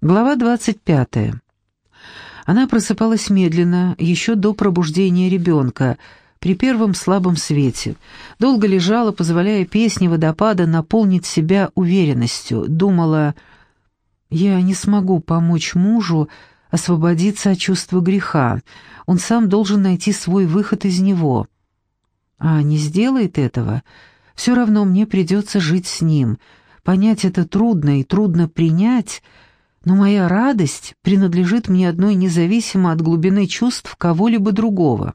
Глава 25. Она просыпалась медленно, еще до пробуждения ребенка, при первом слабом свете. Долго лежала, позволяя песне водопада наполнить себя уверенностью. Думала, «Я не смогу помочь мужу освободиться от чувства греха. Он сам должен найти свой выход из него. А не сделает этого, все равно мне придется жить с ним. Понять это трудно и трудно принять — но моя радость принадлежит мне одной независимо от глубины чувств кого-либо другого.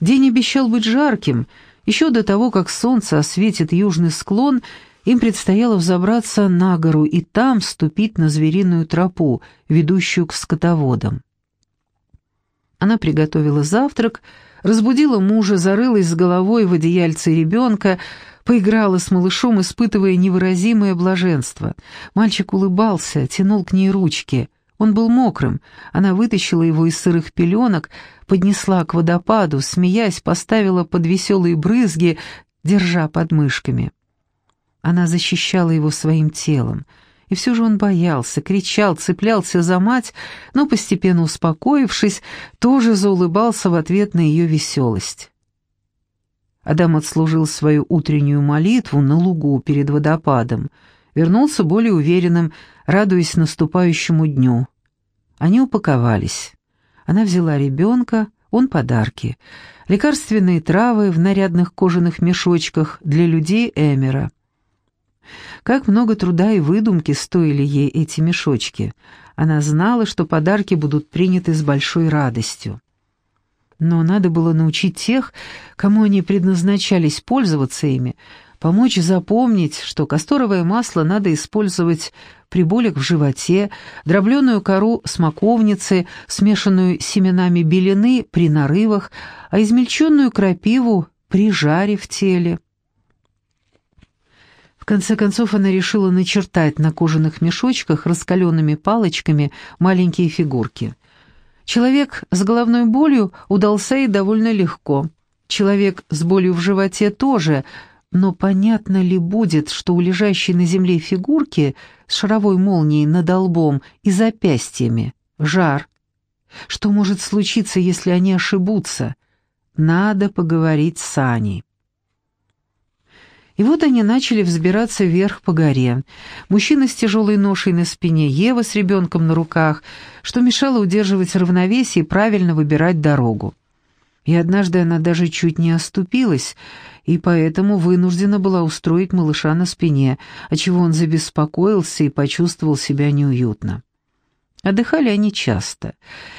День обещал быть жарким, еще до того, как солнце осветит южный склон, им предстояло взобраться на гору и там ступить на звериную тропу, ведущую к скотоводам. Она приготовила завтрак, разбудила мужа, зарылась с головой в одеяльце ребенка, Поиграла с малышом, испытывая невыразимое блаженство. Мальчик улыбался, тянул к ней ручки. Он был мокрым. Она вытащила его из сырых пеленок, поднесла к водопаду, смеясь, поставила под веселые брызги, держа под мышками. Она защищала его своим телом. И все же он боялся, кричал, цеплялся за мать, но, постепенно успокоившись, тоже заулыбался в ответ на ее веселость. Адам отслужил свою утреннюю молитву на лугу перед водопадом, вернулся более уверенным, радуясь наступающему дню. Они упаковались. Она взяла ребенка, он подарки, лекарственные травы в нарядных кожаных мешочках для людей Эмера. Как много труда и выдумки стоили ей эти мешочки. Она знала, что подарки будут приняты с большой радостью но надо было научить тех, кому они предназначались пользоваться ими, помочь запомнить, что касторовое масло надо использовать при болях в животе, дробленую кору смоковницы, смешанную с семенами белины при нарывах, а измельченную крапиву при жаре в теле. В конце концов она решила начертать на кожаных мешочках раскаленными палочками маленькие фигурки — Человек с головной болью удался и довольно легко. Человек с болью в животе тоже, но понятно ли будет, что у лежащей на земле фигурки с шаровой молнией над лбом и запястьями жар? Что может случиться, если они ошибутся? Надо поговорить с Аней. И вот они начали взбираться вверх по горе. Мужчина с тяжелой ношей на спине, Ева с ребенком на руках, что мешало удерживать равновесие и правильно выбирать дорогу. И однажды она даже чуть не оступилась, и поэтому вынуждена была устроить малыша на спине, отчего он забеспокоился и почувствовал себя неуютно. Отдыхали они часто.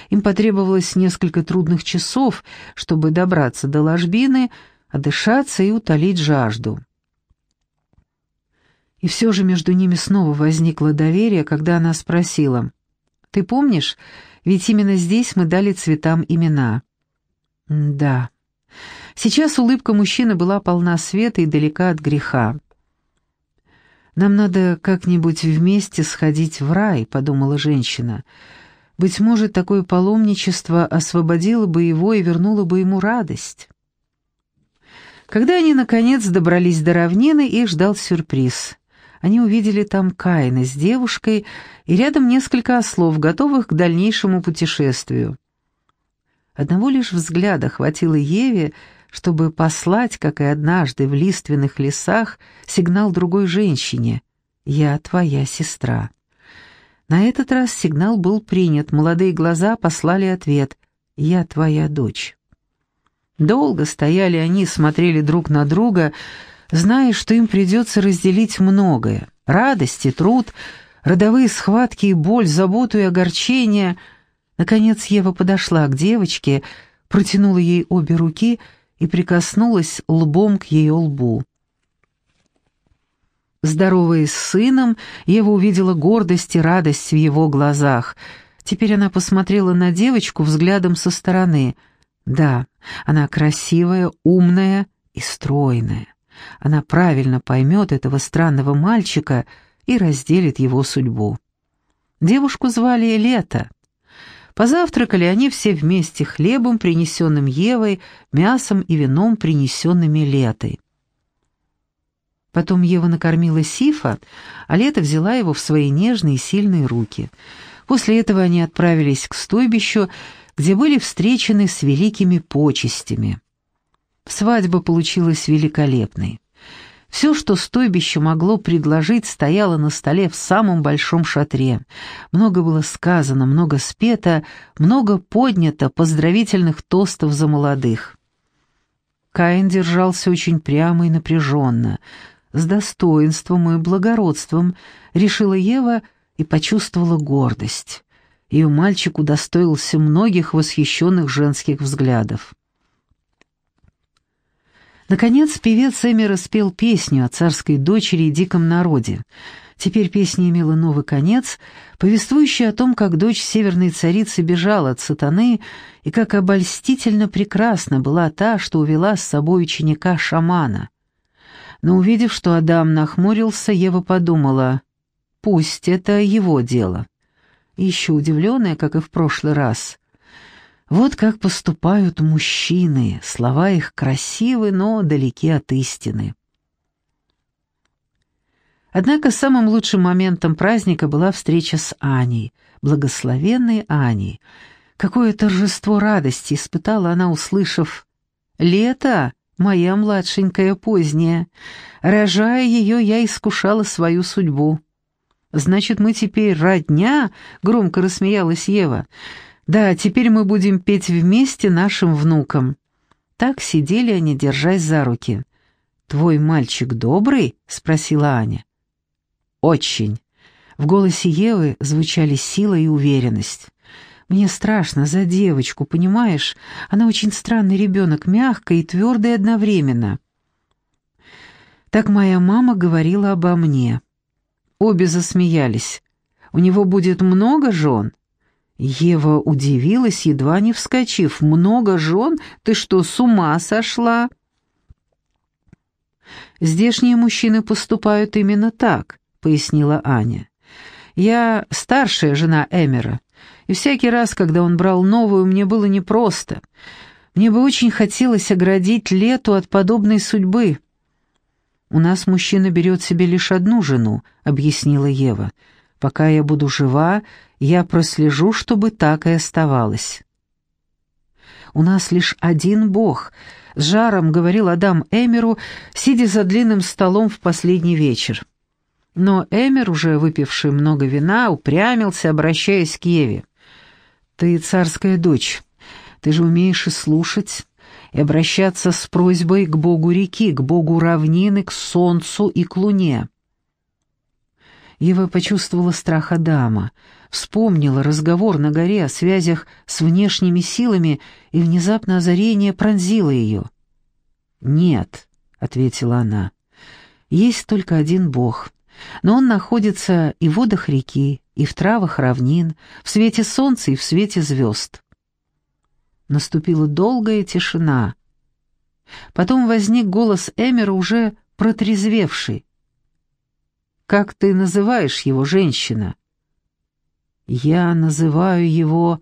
Им потребовалось несколько трудных часов, чтобы добраться до ложбины, отдышаться и утолить жажду. И все же между ними снова возникло доверие, когда она спросила, «Ты помнишь, ведь именно здесь мы дали цветам имена?» «Да». Сейчас улыбка мужчины была полна света и далека от греха. «Нам надо как-нибудь вместе сходить в рай», — подумала женщина. «Быть может, такое паломничество освободило бы его и вернуло бы ему радость». Когда они, наконец, добрались до равнины, их ждал сюрприз они увидели там Каина с девушкой и рядом несколько ослов, готовых к дальнейшему путешествию. Одного лишь взгляда хватило Еве, чтобы послать, как и однажды в лиственных лесах, сигнал другой женщине «Я твоя сестра». На этот раз сигнал был принят, молодые глаза послали ответ «Я твоя дочь». Долго стояли они, смотрели друг на друга, зная, что им придется разделить многое — радость и труд, родовые схватки и боль, заботу и огорчение. Наконец Ева подошла к девочке, протянула ей обе руки и прикоснулась лбом к ее лбу. Здороваясь с сыном, Ева увидела гордость и радость в его глазах. Теперь она посмотрела на девочку взглядом со стороны. Да, она красивая, умная и стройная. Она правильно поймет этого странного мальчика и разделит его судьбу. Девушку звали Лето. Позавтракали они все вместе хлебом, принесенным Евой, мясом и вином, принесенными Летой. Потом Ева накормила Сифа, а Лето взяла его в свои нежные и сильные руки. После этого они отправились к стойбищу, где были встречены с великими почестями. Свадьба получилась великолепной. Все, что стойбище могло предложить, стояло на столе в самом большом шатре. Много было сказано, много спето, много поднято поздравительных тостов за молодых. Каин держался очень прямо и напряженно, с достоинством и благородством, решила Ева и почувствовала гордость. Ее мальчик удостоился многих восхищенных женских взглядов. Наконец певец Эмира спел песню о царской дочери и диком народе. Теперь песня имела новый конец, повествующий о том, как дочь северной царицы бежала от сатаны и как обольстительно прекрасна была та, что увела с собой ученика-шамана. Но увидев, что Адам нахмурился, Ева подумала, «Пусть это его дело». Еще удивленная, как и в прошлый раз, вот как поступают мужчины, слова их красивы, но далеки от истины. Однако самым лучшим моментом праздника была встреча с Аней, благословенной Аней. Какое торжество радости испытала она, услышав «Лето, моя младшенькая поздняя, рожая ее, я искушала свою судьбу». «Значит, мы теперь родня?» — громко рассмеялась Ева. Да, теперь мы будем петь вместе нашим внукам». Так сидели они, держась за руки. «Твой мальчик добрый?» — спросила Аня. «Очень». В голосе Евы звучали сила и уверенность. «Мне страшно за девочку, понимаешь? Она очень странный ребенок, мягкая и твердая одновременно». Так моя мама говорила обо мне. Обе засмеялись. «У него будет много жен?» Ева удивилась, едва не вскочив. «Много жен? Ты что, с ума сошла?» «Здешние мужчины поступают именно так», — пояснила Аня. «Я старшая жена Эмера, и всякий раз, когда он брал новую, мне было непросто. Мне бы очень хотелось оградить Лету от подобной судьбы». «У нас мужчина берет себе лишь одну жену», — объяснила Ева. «Пока я буду жива, я прослежу, чтобы так и оставалось. «У нас лишь один Бог», — с жаром говорил Адам Эмеру, сидя за длинным столом в последний вечер. Но Эмер, уже выпивший много вина, упрямился, обращаясь к Еве. «Ты царская дочь, ты же умеешь и слушать, и обращаться с просьбой к богу реки, к богу равнины, к солнцу и к луне». Ева почувствовала страх Адама, вспомнила разговор на горе о связях с внешними силами, и внезапно озарение пронзило ее. «Нет», — ответила она, — «есть только один Бог, но Он находится и в водах реки, и в травах равнин, в свете солнца и в свете звезд». Наступила долгая тишина. Потом возник голос Эмера, уже протрезвевший. Как ты называешь его, женщина?» «Я называю его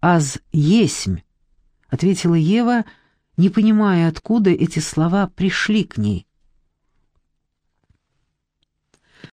Аз-Есмь», — ответила Ева, не понимая, откуда эти слова пришли к ней.